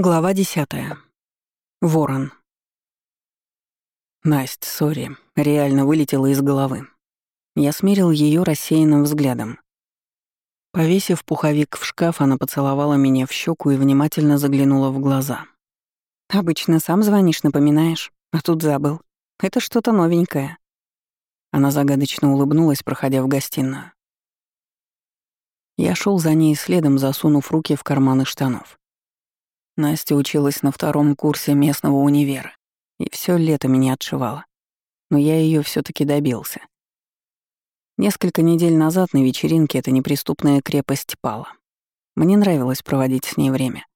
Глава десятая. Ворон. Насть, сори, реально вылетела из головы. Я смерил ее рассеянным взглядом. Повесив пуховик в шкаф, она поцеловала меня в щеку и внимательно заглянула в глаза. «Обычно сам звонишь, напоминаешь, а тут забыл. Это что-то новенькое». Она загадочно улыбнулась, проходя в гостиную. Я шел за ней следом, засунув руки в карманы штанов. Настя училась на втором курсе местного универа и все лето меня отшивала. Но я ее все таки добился. Несколько недель назад на вечеринке эта неприступная крепость пала. Мне нравилось проводить с ней время.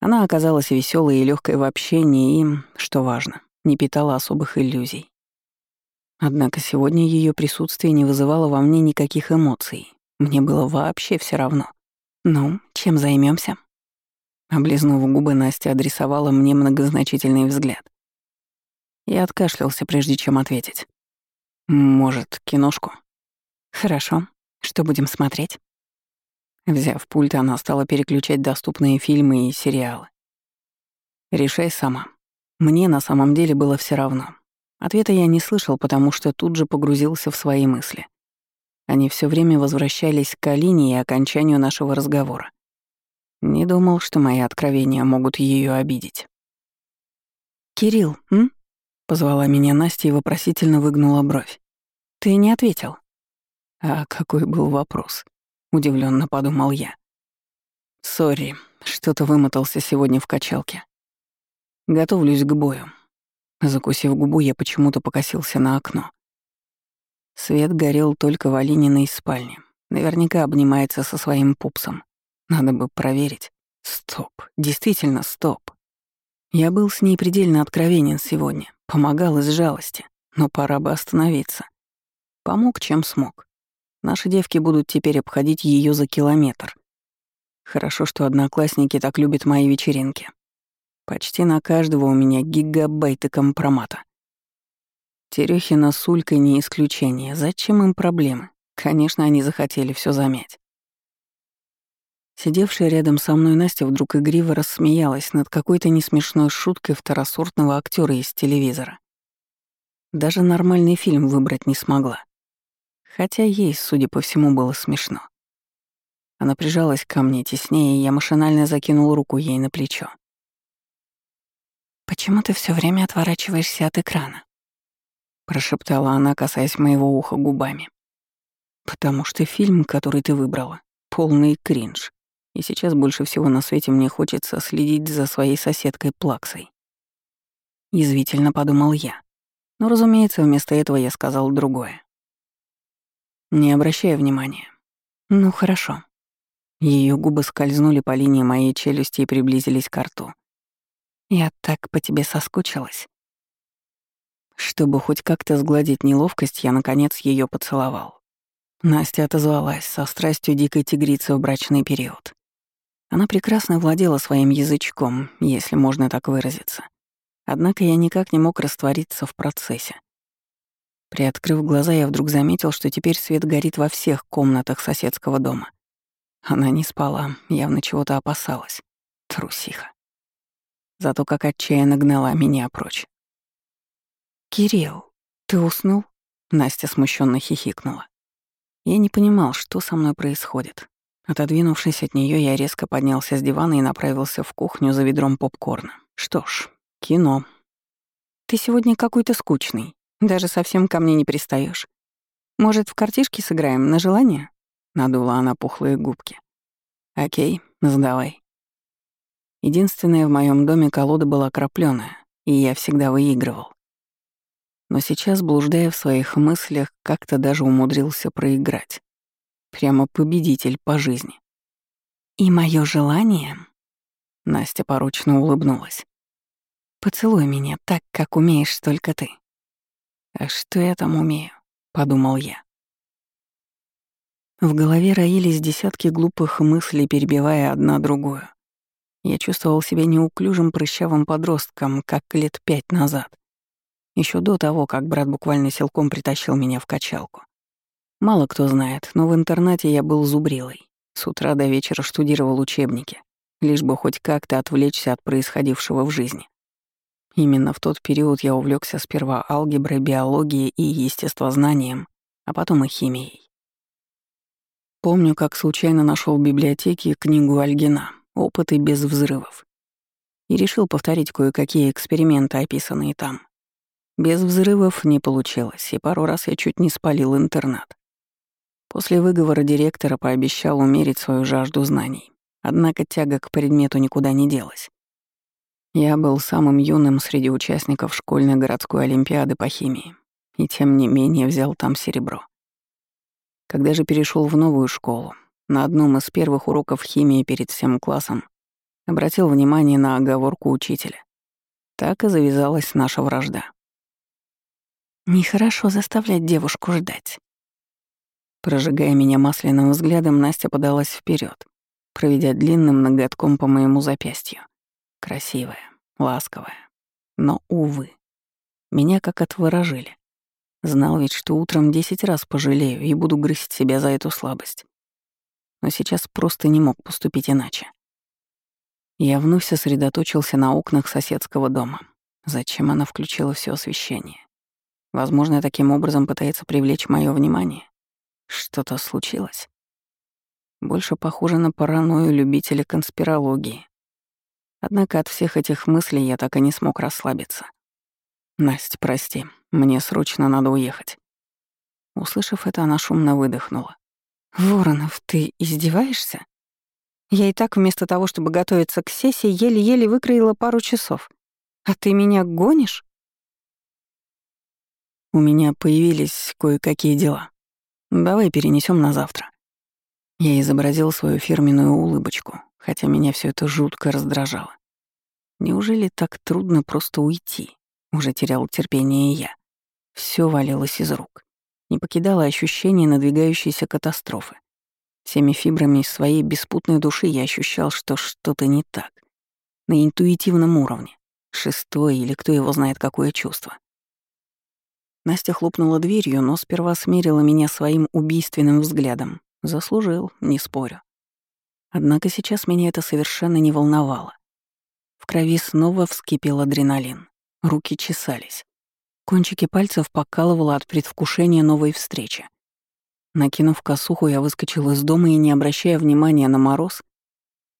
Она оказалась веселой и легкой в общении и, что важно, не питала особых иллюзий. Однако сегодня ее присутствие не вызывало во мне никаких эмоций. Мне было вообще все равно. Ну, чем займемся? Облизнув губы, Настя адресовала мне многозначительный взгляд. Я откашлялся, прежде чем ответить. «Может, киношку?» «Хорошо. Что будем смотреть?» Взяв пульт, она стала переключать доступные фильмы и сериалы. «Решай сама. Мне на самом деле было все равно. Ответа я не слышал, потому что тут же погрузился в свои мысли. Они все время возвращались к Алине и окончанию нашего разговора. Не думал, что мои откровения могут ее обидеть. «Кирилл, м?» — позвала меня Настя и вопросительно выгнула бровь. «Ты не ответил». «А какой был вопрос?» — удивленно подумал я. «Сори, что-то вымотался сегодня в качалке. Готовлюсь к бою». Закусив губу, я почему-то покосился на окно. Свет горел только в Алининой спальне. Наверняка обнимается со своим пупсом. Надо бы проверить. Стоп, действительно стоп. Я был с ней предельно откровенен сегодня, помогал из жалости, но пора бы остановиться. Помог, чем смог. Наши девки будут теперь обходить ее за километр. Хорошо, что одноклассники так любят мои вечеринки. Почти на каждого у меня гигабайты компромата. Терехина с Улькой не исключение. Зачем им проблемы? Конечно, они захотели все замять. Сидевшая рядом со мной Настя вдруг игриво рассмеялась над какой-то несмешной шуткой второсортного актера из телевизора. Даже нормальный фильм выбрать не смогла. Хотя ей, судя по всему, было смешно. Она прижалась ко мне теснее, и я машинально закинул руку ей на плечо. «Почему ты все время отворачиваешься от экрана?» прошептала она, касаясь моего уха губами. «Потому что фильм, который ты выбрала, полный кринж. И сейчас больше всего на свете мне хочется следить за своей соседкой Плаксой. Язвительно подумал я. Но, разумеется, вместо этого я сказал другое. Не обращая внимания. Ну, хорошо. Ее губы скользнули по линии моей челюсти и приблизились к рту. Я так по тебе соскучилась. Чтобы хоть как-то сгладить неловкость, я, наконец, ее поцеловал. Настя отозвалась со страстью дикой тигрицы в брачный период. Она прекрасно владела своим язычком, если можно так выразиться. Однако я никак не мог раствориться в процессе. Приоткрыв глаза, я вдруг заметил, что теперь свет горит во всех комнатах соседского дома. Она не спала, явно чего-то опасалась. Трусиха. Зато как отчаянно гнала меня прочь. «Кирилл, ты уснул?» Настя смущенно хихикнула. Я не понимал, что со мной происходит. Отодвинувшись от нее, я резко поднялся с дивана и направился в кухню за ведром попкорна. Что ж, кино. Ты сегодня какой-то скучный. Даже совсем ко мне не пристаешь. Может, в картишки сыграем на желание? Надула она пухлые губки. Окей, сдавай. Единственная в моем доме колода была крапленая, и я всегда выигрывал. Но сейчас, блуждая в своих мыслях, как-то даже умудрился проиграть. Прямо победитель по жизни. И мое желание... Настя порочно улыбнулась. «Поцелуй меня так, как умеешь только ты». «А что я там умею?» — подумал я. В голове роились десятки глупых мыслей, перебивая одна другую. Я чувствовал себя неуклюжим прыщавым подростком, как лет пять назад. еще до того, как брат буквально силком притащил меня в качалку. Мало кто знает, но в интернате я был зубрилой. С утра до вечера штудировал учебники. лишь бы хоть как-то отвлечься от происходившего в жизни. Именно в тот период я увлекся сперва алгеброй, биологией и естествознанием, а потом и химией. Помню, как случайно нашел в библиотеке книгу Альгина «Опыты без взрывов» и решил повторить кое-какие эксперименты, описанные там. Без взрывов не получилось, и пару раз я чуть не спалил интернат. После выговора директора пообещал умерить свою жажду знаний, однако тяга к предмету никуда не делась. Я был самым юным среди участников школьной городской олимпиады по химии, и тем не менее взял там серебро. Когда же перешел в новую школу, на одном из первых уроков химии перед всем классом обратил внимание на оговорку учителя. Так и завязалась наша вражда. «Нехорошо заставлять девушку ждать». Прожигая меня масляным взглядом, Настя подалась вперед, проведя длинным ноготком по моему запястью. Красивая, ласковая. Но, увы, меня как отворожили. Знал ведь, что утром десять раз пожалею и буду грызть себя за эту слабость. Но сейчас просто не мог поступить иначе. Я вновь сосредоточился на окнах соседского дома. Зачем она включила все освещение? Возможно, таким образом пытается привлечь мое внимание. Что-то случилось. Больше похоже на паранойю любителя конспирологии. Однако от всех этих мыслей я так и не смог расслабиться. «Насть, прости, мне срочно надо уехать». Услышав это, она шумно выдохнула. «Воронов, ты издеваешься? Я и так вместо того, чтобы готовиться к сессии, еле-еле выкроила пару часов. А ты меня гонишь?» «У меня появились кое-какие дела. Давай перенесем на завтра». Я изобразил свою фирменную улыбочку, хотя меня все это жутко раздражало. Неужели так трудно просто уйти? Уже терял терпение и я. Все валилось из рук. Не покидало ощущение надвигающейся катастрофы. Всеми фибрами своей беспутной души я ощущал, что что-то не так. На интуитивном уровне. Шестое или кто его знает какое чувство. Настя хлопнула дверью, но сперва смерила меня своим убийственным взглядом. Заслужил, не спорю. Однако сейчас меня это совершенно не волновало. В крови снова вскипел адреналин. Руки чесались. Кончики пальцев покалывало от предвкушения новой встречи. Накинув косуху, я выскочил из дома и, не обращая внимания на мороз,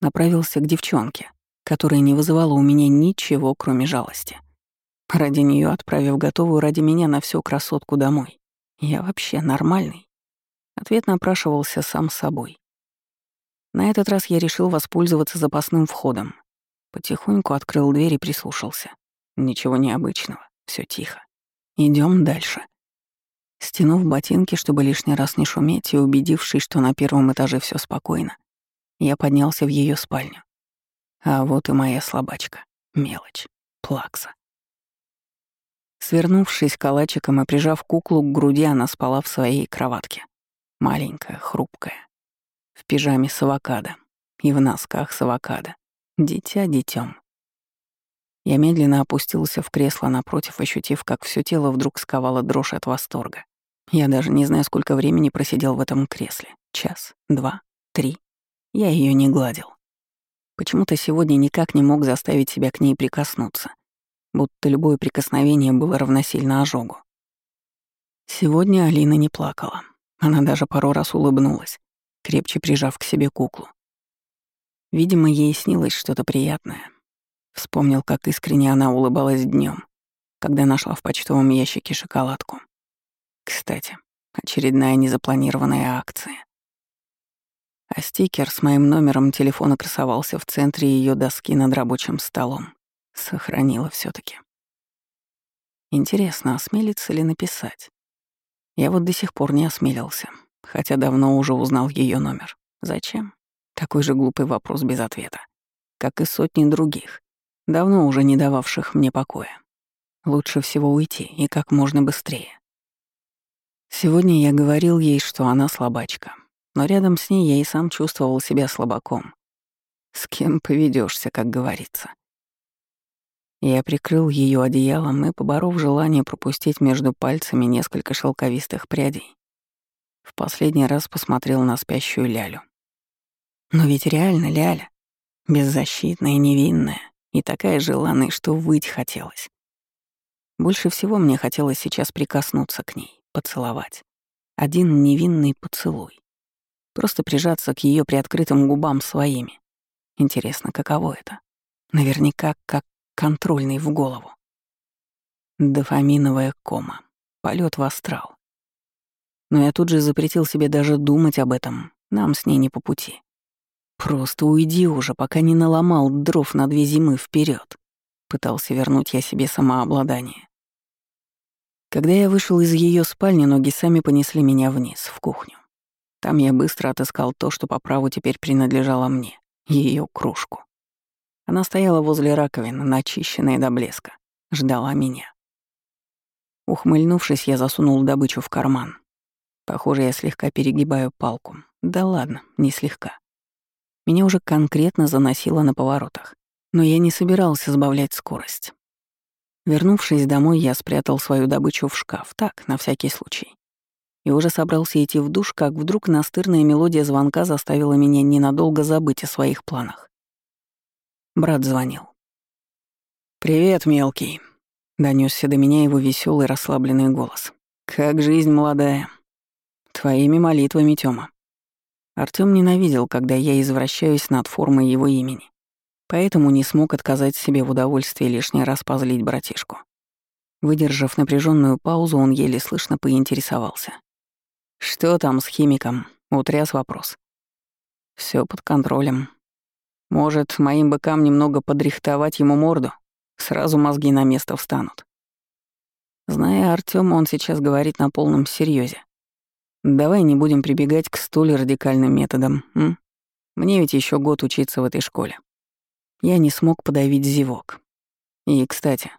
направился к девчонке, которая не вызывала у меня ничего, кроме жалости. Ради нее отправив готовую ради меня на всю красотку домой. Я вообще нормальный. Ответ напрашивался сам собой. На этот раз я решил воспользоваться запасным входом. Потихоньку открыл дверь и прислушался. Ничего необычного, все тихо. Идем дальше. Стянув ботинки, чтобы лишний раз не шуметь, и убедившись, что на первом этаже все спокойно, я поднялся в ее спальню. А вот и моя слабачка. Мелочь. Плакса. Свернувшись калачиком и прижав куклу к груди, она спала в своей кроватке. Маленькая, хрупкая. В пижаме с авокадо. И в носках с авокадо. Дитя детем. Я медленно опустился в кресло напротив, ощутив, как все тело вдруг сковало дрожь от восторга. Я даже не знаю, сколько времени просидел в этом кресле. Час, два, три. Я ее не гладил. Почему-то сегодня никак не мог заставить себя к ней прикоснуться, будто любое прикосновение было равносильно ожогу. Сегодня Алина не плакала. Она даже пару раз улыбнулась, крепче прижав к себе куклу. Видимо, ей снилось что-то приятное, Вспомнил, как искренне она улыбалась днем, когда нашла в почтовом ящике шоколадку. Кстати, очередная незапланированная акция. А стикер с моим номером телефона красовался в центре ее доски над рабочим столом. Сохранила все таки Интересно, осмелится ли написать? Я вот до сих пор не осмелился, хотя давно уже узнал ее номер. Зачем? Такой же глупый вопрос без ответа, как и сотни других, давно уже не дававших мне покоя. Лучше всего уйти и как можно быстрее. Сегодня я говорил ей, что она слабачка, но рядом с ней я и сам чувствовал себя слабаком. С кем поведешься, как говорится. Я прикрыл ее одеялом и, поборов желание пропустить между пальцами несколько шелковистых прядей, в последний раз посмотрел на спящую Лялю. Но ведь реально Ляля. Беззащитная, невинная и такая желанная, что выть хотелось. Больше всего мне хотелось сейчас прикоснуться к ней, поцеловать. Один невинный поцелуй. Просто прижаться к ее приоткрытым губам своими. Интересно, каково это? Наверняка как контрольный в голову. Дофаминовая кома. полет в астрал. Но я тут же запретил себе даже думать об этом. Нам с ней не по пути. Просто уйди уже, пока не наломал дров на две зимы вперед. Пытался вернуть я себе самообладание. Когда я вышел из ее спальни, ноги сами понесли меня вниз, в кухню. Там я быстро отыскал то, что по праву теперь принадлежало мне, ее кружку. Она стояла возле раковины, начищенная до блеска, ждала меня. Ухмыльнувшись, я засунул добычу в карман. Похоже, я слегка перегибаю палку. Да ладно, не слегка. Меня уже конкретно заносило на поворотах, но я не собирался сбавлять скорость. Вернувшись домой, я спрятал свою добычу в шкаф, так, на всякий случай. И уже собрался идти в душ, как вдруг настырная мелодия звонка заставила меня ненадолго забыть о своих планах. Брат звонил. «Привет, мелкий», — донесся до меня его веселый расслабленный голос. «Как жизнь молодая?» «Твоими молитвами, Тёма». Артём ненавидел, когда я извращаюсь над формой его имени поэтому не смог отказать себе в удовольствии лишний раз позлить братишку. Выдержав напряженную паузу, он еле слышно поинтересовался. «Что там с химиком?» — утряс вопрос. Все под контролем. Может, моим быкам немного подрихтовать ему морду? Сразу мозги на место встанут. Зная Артема, он сейчас говорит на полном серьезе. Давай не будем прибегать к столь радикальным методам, м? Мне ведь еще год учиться в этой школе. Я не смог подавить зевок. И, кстати,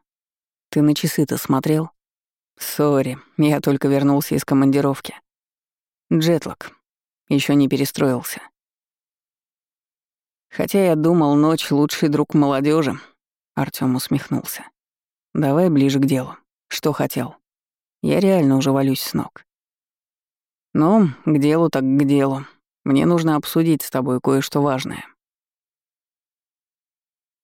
ты на часы-то смотрел? Сори, я только вернулся из командировки. Джетлок. Еще не перестроился. Хотя я думал, ночь — лучший друг молодежи. Артём усмехнулся. Давай ближе к делу. Что хотел? Я реально уже валюсь с ног. Ну, к делу так к делу. Мне нужно обсудить с тобой кое-что важное.